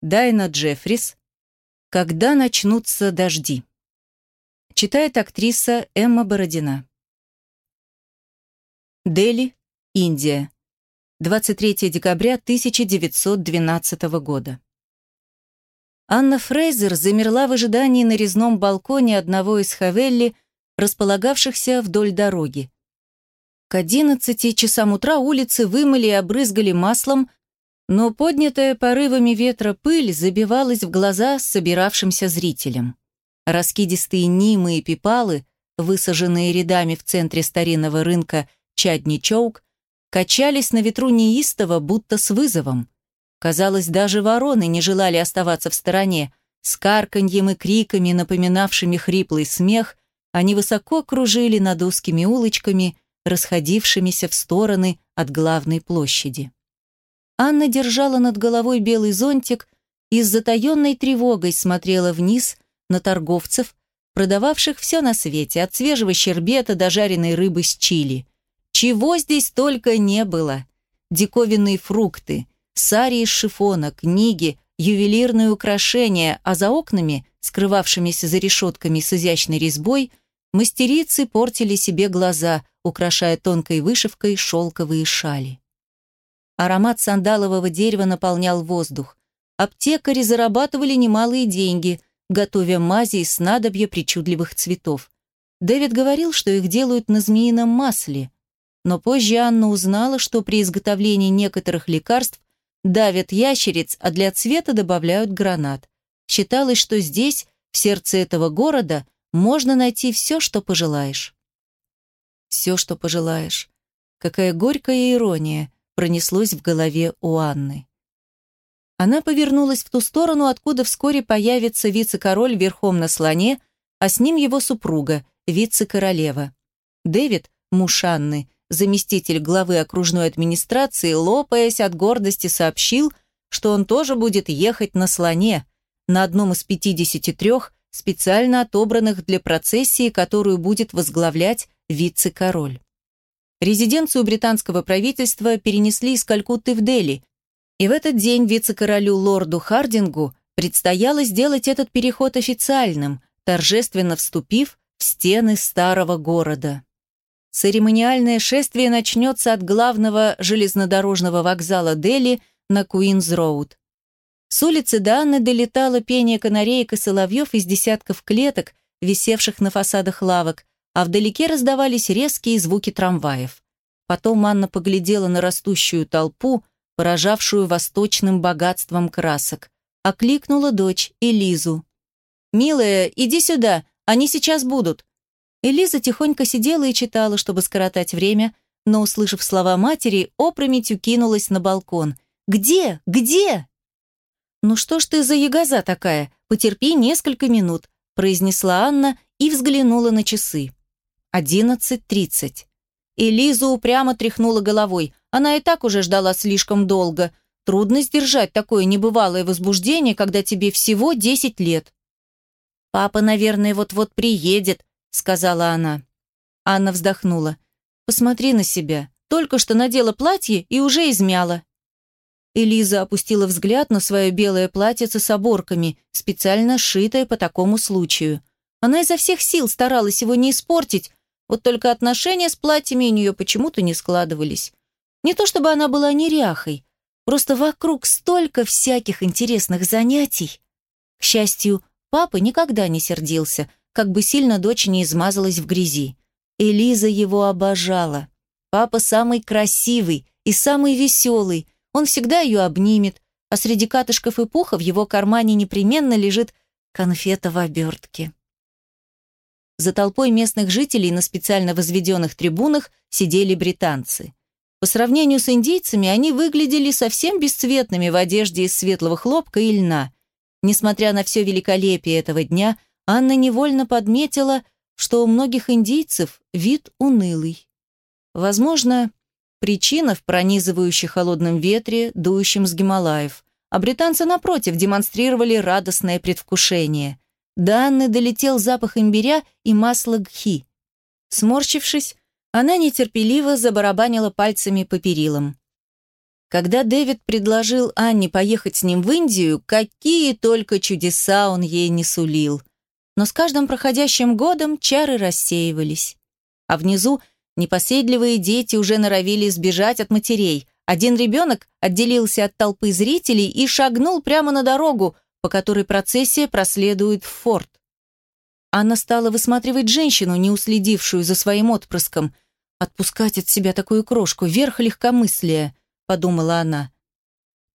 Дайна Джеффрис. Когда начнутся дожди. Читает актриса Эмма Бородина. Дели, Индия. 23 декабря 1912 года. Анна Фрейзер замерла в ожидании на резном балконе одного из хавелли, располагавшихся вдоль дороги. К 11 часам утра улицы вымыли и обрызгали маслом, но поднятая порывами ветра пыль забивалась в глаза собиравшимся зрителям. Раскидистые нимы и пипалы, высаженные рядами в центре старинного рынка Чадни-Чоук, качались на ветру неистово, будто с вызовом. Казалось, даже вороны не желали оставаться в стороне. С карканьем и криками, напоминавшими хриплый смех, они высоко кружили над узкими улочками, расходившимися в стороны от главной площади. Анна держала над головой белый зонтик и с затаенной тревогой смотрела вниз на торговцев, продававших все на свете, от свежего щербета до жареной рыбы с чили. Чего здесь только не было. Диковинные фрукты, сари из шифона, книги, ювелирные украшения, а за окнами, скрывавшимися за решетками с изящной резьбой, мастерицы портили себе глаза, украшая тонкой вышивкой шелковые шали. Аромат сандалового дерева наполнял воздух. Аптекари зарабатывали немалые деньги, готовя мази из снадобья причудливых цветов. Дэвид говорил, что их делают на змеином масле. Но позже Анна узнала, что при изготовлении некоторых лекарств давят ящериц, а для цвета добавляют гранат. Считалось, что здесь, в сердце этого города, можно найти все, что пожелаешь. Все, что пожелаешь. Какая горькая ирония пронеслось в голове у Анны. Она повернулась в ту сторону, откуда вскоре появится вице-король верхом на слоне, а с ним его супруга, вице-королева. Дэвид, муж Анны, заместитель главы окружной администрации, лопаясь от гордости, сообщил, что он тоже будет ехать на слоне, на одном из 53 специально отобранных для процессии, которую будет возглавлять вице-король. Резиденцию британского правительства перенесли из Калькутты в Дели, и в этот день вице-королю лорду Хардингу предстояло сделать этот переход официальным, торжественно вступив в стены старого города. Церемониальное шествие начнется от главного железнодорожного вокзала Дели на Куинз-Роуд. С улицы Данны долетало пение канареек и соловьев из десятков клеток, висевших на фасадах лавок, а вдалеке раздавались резкие звуки трамваев. Потом Анна поглядела на растущую толпу, поражавшую восточным богатством красок. Окликнула дочь, Элизу. «Милая, иди сюда, они сейчас будут». Элиза тихонько сидела и читала, чтобы скоротать время, но, услышав слова матери, опрометью кинулась на балкон. «Где? Где?» «Ну что ж ты за ягоза такая? Потерпи несколько минут», произнесла Анна и взглянула на часы. 11.30. Элиза упрямо тряхнула головой. Она и так уже ждала слишком долго. Трудно сдержать такое небывалое возбуждение, когда тебе всего 10 лет. «Папа, наверное, вот-вот приедет», — сказала она. Анна вздохнула. «Посмотри на себя. Только что надела платье и уже измяла». Элиза опустила взгляд на свое белое платьице с оборками, специально сшитое по такому случаю. Она изо всех сил старалась его не испортить, вот только отношения с платьями у нее почему-то не складывались. Не то чтобы она была неряхой, просто вокруг столько всяких интересных занятий. К счастью, папа никогда не сердился, как бы сильно дочь не измазалась в грязи. Элиза его обожала. Папа самый красивый и самый веселый, он всегда ее обнимет, а среди катышков и пуха в его кармане непременно лежит конфета в обертке. За толпой местных жителей на специально возведенных трибунах сидели британцы. По сравнению с индейцами они выглядели совсем бесцветными в одежде из светлого хлопка и льна. Несмотря на все великолепие этого дня, Анна невольно подметила, что у многих индейцев вид унылый. Возможно, причина в пронизывающей холодном ветре, дующем с Гималаев, а британцы, напротив, демонстрировали радостное предвкушение – до Анны долетел запах имбиря и масла гхи. Сморщившись, она нетерпеливо забарабанила пальцами по перилам. Когда Дэвид предложил Анне поехать с ним в Индию, какие только чудеса он ей не сулил. Но с каждым проходящим годом чары рассеивались. А внизу непоседливые дети уже норовили сбежать от матерей. Один ребенок отделился от толпы зрителей и шагнул прямо на дорогу, по которой процессия проследует в форт. Анна стала высматривать женщину, не уследившую за своим отпрыском. «Отпускать от себя такую крошку, верх легкомыслия», — подумала она.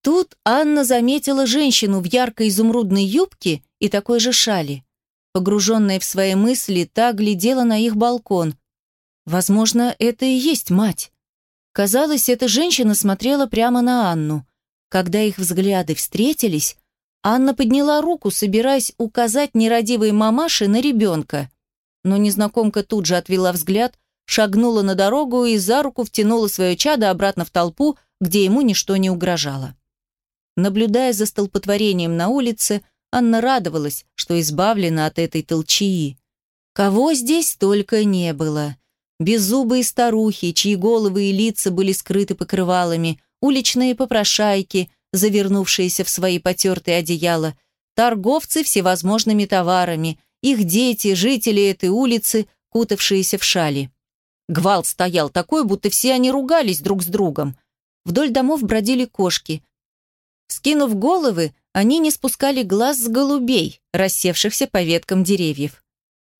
Тут Анна заметила женщину в яркой изумрудной юбке и такой же шали. Погруженная в свои мысли, та глядела на их балкон. Возможно, это и есть мать. Казалось, эта женщина смотрела прямо на Анну. Когда их взгляды встретились, Анна подняла руку, собираясь указать нерадивой мамаше на ребенка. Но незнакомка тут же отвела взгляд, шагнула на дорогу и за руку втянула свое чадо обратно в толпу, где ему ничто не угрожало. Наблюдая за столпотворением на улице, Анна радовалась, что избавлена от этой толчии. Кого здесь только не было. Беззубые старухи, чьи головы и лица были скрыты покрывалами, уличные попрошайки, завернувшиеся в свои потертые одеяла, торговцы всевозможными товарами, их дети, жители этой улицы, кутавшиеся в шали. Гвалт стоял такой, будто все они ругались друг с другом. Вдоль домов бродили кошки. Скинув головы, они не спускали глаз с голубей, рассевшихся по веткам деревьев.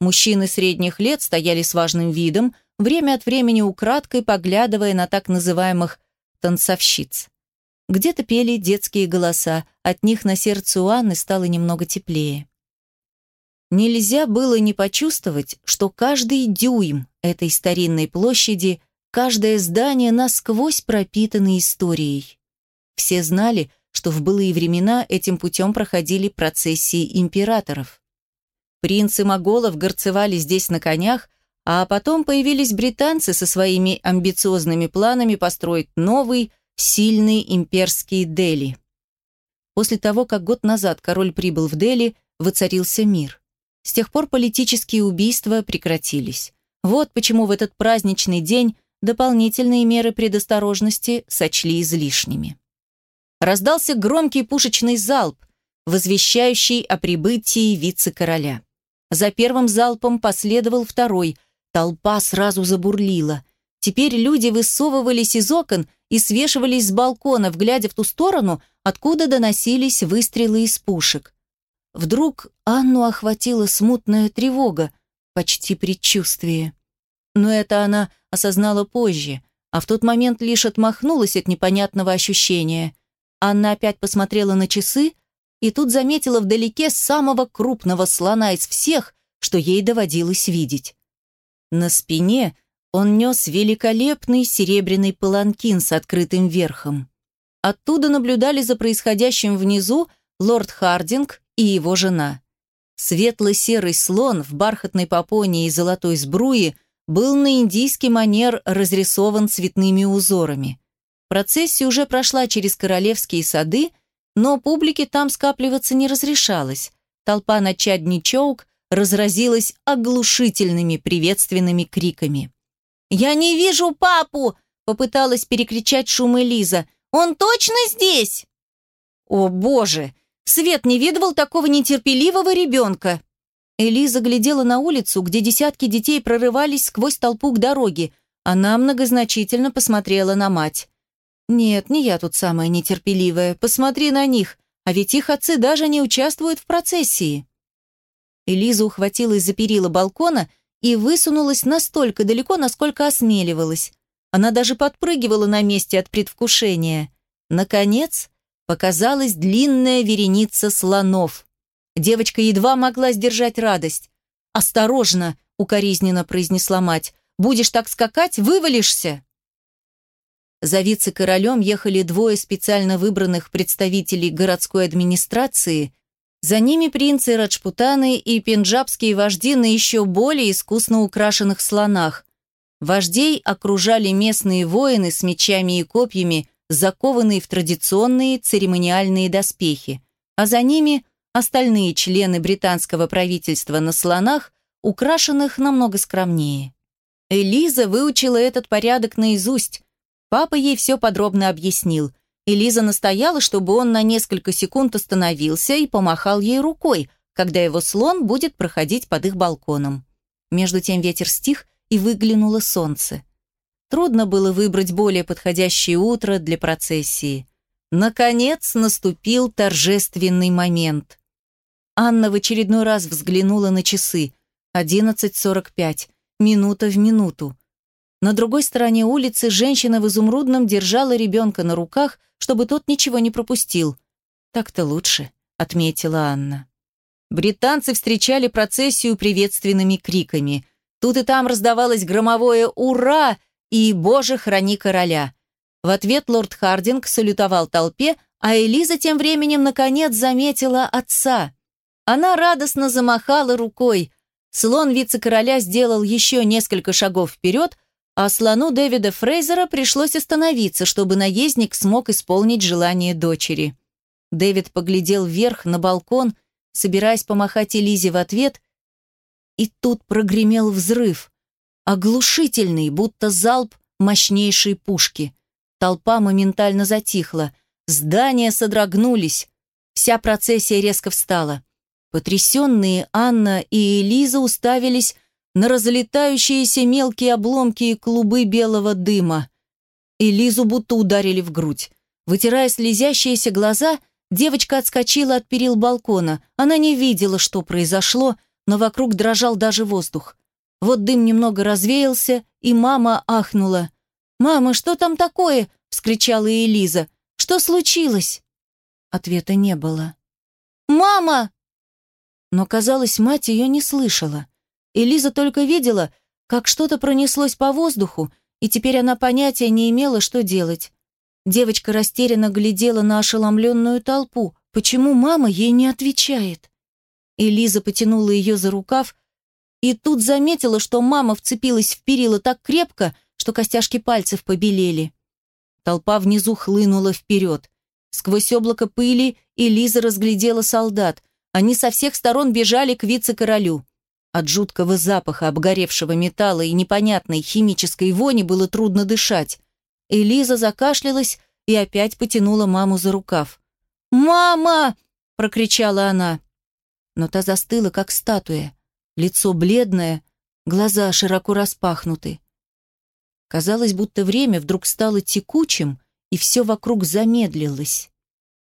Мужчины средних лет стояли с важным видом, время от времени украдкой поглядывая на так называемых танцовщиц. Где-то пели детские голоса, от них на сердце у Анны стало немного теплее. Нельзя было не почувствовать, что каждый дюйм этой старинной площади, каждое здание насквозь пропитаны историей. Все знали, что в былые времена этим путем проходили процессии императоров. Принцы моголов горцевали здесь на конях, а потом появились британцы со своими амбициозными планами построить новый, сильный имперский Дели. После того, как год назад король прибыл в Дели, воцарился мир. С тех пор политические убийства прекратились. Вот почему в этот праздничный день дополнительные меры предосторожности сочли излишними раздался громкий пушечный залп, возвещающий о прибытии вице-короля. За первым залпом последовал второй, толпа сразу забурлила. Теперь люди высовывались из окон и свешивались с балконов, глядя в ту сторону, откуда доносились выстрелы из пушек. Вдруг Анну охватила смутная тревога, почти предчувствие. Но это она осознала позже, а в тот момент лишь отмахнулась от непонятного ощущения. Анна опять посмотрела на часы и тут заметила вдалеке самого крупного слона из всех, что ей доводилось видеть. На спине он нес великолепный серебряный паланкин с открытым верхом. Оттуда наблюдали за происходящим внизу лорд Хардинг и его жена. Светло-серый слон в бархатной попоне и золотой сбруе был на индийский манер разрисован цветными узорами. Процессия уже прошла через королевские сады, но публике там скапливаться не разрешалось. Толпа на Чадничоук разразилась оглушительными приветственными криками. «Я не вижу папу!» — попыталась перекричать шум Элиза. «Он точно здесь?» «О, боже! Свет не видывал такого нетерпеливого ребенка!» Элиза глядела на улицу, где десятки детей прорывались сквозь толпу к дороге. Она многозначительно посмотрела на мать. «Нет, не я тут самая нетерпеливая. Посмотри на них, а ведь их отцы даже не участвуют в процессии». Элиза ухватилась за перила балкона и высунулась настолько далеко, насколько осмеливалась. Она даже подпрыгивала на месте от предвкушения. Наконец, показалась длинная вереница слонов. Девочка едва могла сдержать радость. «Осторожно!» — укоризненно произнесла мать. «Будешь так скакать, вывалишься!» За вице-королем ехали двое специально выбранных представителей городской администрации, за ними принцы Раджпутаны и пенджабские вожди на еще более искусно украшенных слонах. Вождей окружали местные воины с мечами и копьями, закованные в традиционные церемониальные доспехи, а за ними остальные члены британского правительства на слонах, украшенных намного скромнее. Элиза выучила этот порядок наизусть, Папа ей все подробно объяснил. Элиза настояла, чтобы он на несколько секунд остановился и помахал ей рукой, когда его слон будет проходить под их балконом. Между тем ветер стих, и выглянуло солнце. Трудно было выбрать более подходящее утро для процессии. Наконец наступил торжественный момент. Анна в очередной раз взглянула на часы. 11.45, минута в минуту. На другой стороне улицы женщина в изумрудном держала ребенка на руках, чтобы тот ничего не пропустил. «Так-то лучше», — отметила Анна. Британцы встречали процессию приветственными криками. Тут и там раздавалось громовое «Ура!» и «Боже, храни короля!». В ответ лорд Хардинг салютовал толпе, а Элиза тем временем наконец заметила отца. Она радостно замахала рукой. Слон вице-короля сделал еще несколько шагов вперед, а слону Дэвида Фрейзера пришлось остановиться, чтобы наездник смог исполнить желание дочери. Дэвид поглядел вверх на балкон, собираясь помахать Элизе в ответ, и тут прогремел взрыв. Оглушительный, будто залп мощнейшей пушки. Толпа моментально затихла. Здания содрогнулись. Вся процессия резко встала. Потрясенные Анна и Элиза уставились на разлетающиеся мелкие обломки и клубы белого дыма. Элизу будто ударили в грудь. Вытирая слезящиеся глаза, девочка отскочила от перил балкона. Она не видела, что произошло, но вокруг дрожал даже воздух. Вот дым немного развеялся, и мама ахнула. «Мама, что там такое?» — вскричала Элиза. «Что случилось?» Ответа не было. «Мама!» Но, казалось, мать ее не слышала. Элиза только видела, как что-то пронеслось по воздуху, и теперь она понятия не имела, что делать. Девочка растерянно глядела на ошеломленную толпу. Почему мама ей не отвечает? Элиза потянула ее за рукав, и тут заметила, что мама вцепилась в перила так крепко, что костяшки пальцев побелели. Толпа внизу хлынула вперед. Сквозь облако пыли Элиза разглядела солдат. Они со всех сторон бежали к вице-королю. От жуткого запаха обгоревшего металла и непонятной химической вони было трудно дышать. Элиза закашлялась и опять потянула маму за рукав. «Мама!» – прокричала она. Но та застыла, как статуя. Лицо бледное, глаза широко распахнуты. Казалось, будто время вдруг стало текучим, и все вокруг замедлилось.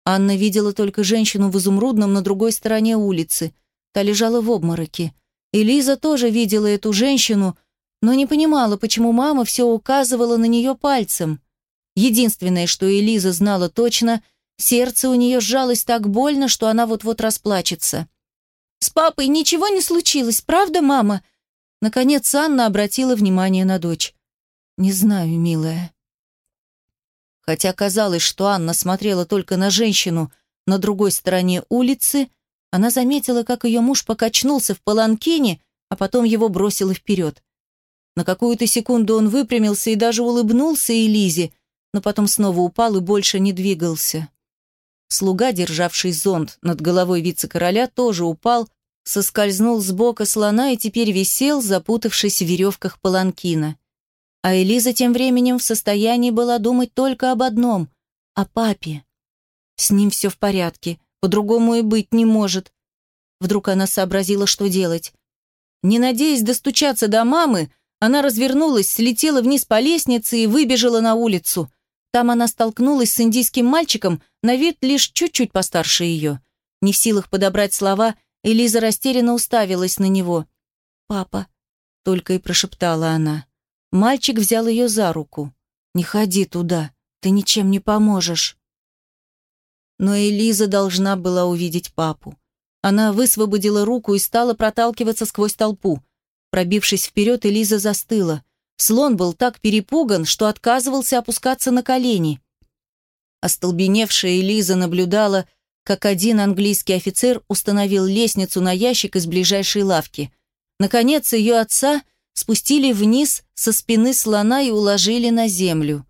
Анна видела только женщину в изумрудном на другой стороне улицы. Та лежала в обмороке. Элиза тоже видела эту женщину, но не понимала, почему мама все указывала на нее пальцем. Единственное, что Элиза знала точно, сердце у нее сжалось так больно, что она вот-вот расплачется. «С папой ничего не случилось, правда, мама?» Наконец Анна обратила внимание на дочь. «Не знаю, милая». Хотя казалось, что Анна смотрела только на женщину на другой стороне улицы, она заметила, как ее муж покачнулся в паланкине, а потом его бросило вперед. На какую-то секунду он выпрямился и даже улыбнулся Элизе, но потом снова упал и больше не двигался. Слуга, державший зонт над головой вице-короля, тоже упал, соскользнул с бока слона и теперь висел, запутавшись в веревках паланкина. А Элиза тем временем в состоянии была думать только об одном — о папе. С ним все в порядке, по-другому и быть не может. Вдруг она сообразила, что делать. Не надеясь достучаться до мамы, она развернулась, слетела вниз по лестнице и выбежала на улицу. Там она столкнулась с индийским мальчиком, на вид лишь чуть-чуть постарше ее. Не в силах подобрать слова, Элиза растерянно уставилась на него. «Папа», — только и прошептала она. Мальчик взял ее за руку. «Не ходи туда, ты ничем не поможешь». Но Элиза должна была увидеть папу. Она высвободила руку и стала проталкиваться сквозь толпу. Пробившись вперед, Элиза застыла. Слон был так перепуган, что отказывался опускаться на колени. Остолбеневшая Элиза наблюдала, как один английский офицер установил лестницу на ящик из ближайшей лавки. Наконец, ее отца спустили вниз со спины слона и уложили на землю.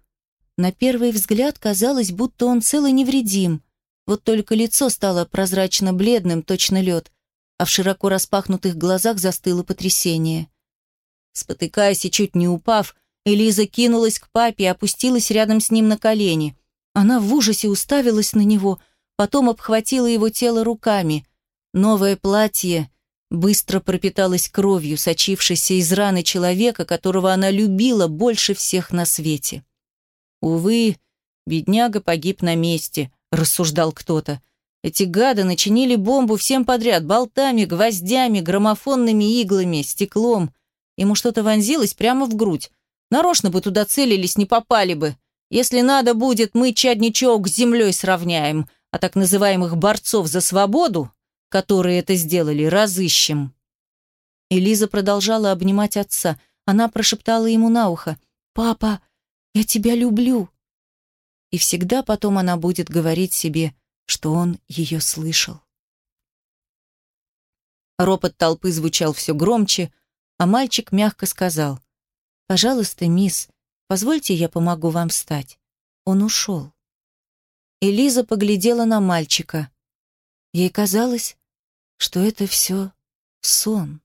На первый взгляд казалось, будто он цел и невредим. Вот только лицо стало прозрачно-бледным, точно лед, а в широко распахнутых глазах застыло потрясение. Спотыкаясь и чуть не упав, Элиза кинулась к папе и опустилась рядом с ним на колени. Она в ужасе уставилась на него, потом обхватила его тело руками. Новое платье быстро пропиталось кровью, сочившейся из раны человека, которого она любила больше всех на свете. «Увы, бедняга погиб на месте», — рассуждал кто-то. «Эти гады начинили бомбу всем подряд, болтами, гвоздями, граммофонными иглами, стеклом. Ему что-то вонзилось прямо в грудь. Нарочно бы туда целились, не попали бы. Если надо будет, мы чадничок с землей сравняем, а так называемых борцов за свободу, которые это сделали, разыщем». Элиза продолжала обнимать отца. Она прошептала ему на ухо. «Папа, я тебя люблю». И всегда потом она будет говорить себе, что он ее слышал. Ропот толпы звучал все громче, а мальчик мягко сказал, «Пожалуйста, мисс, позвольте я помогу вам встать». Он ушел. Элиза поглядела на мальчика. Ей казалось, что это все сон.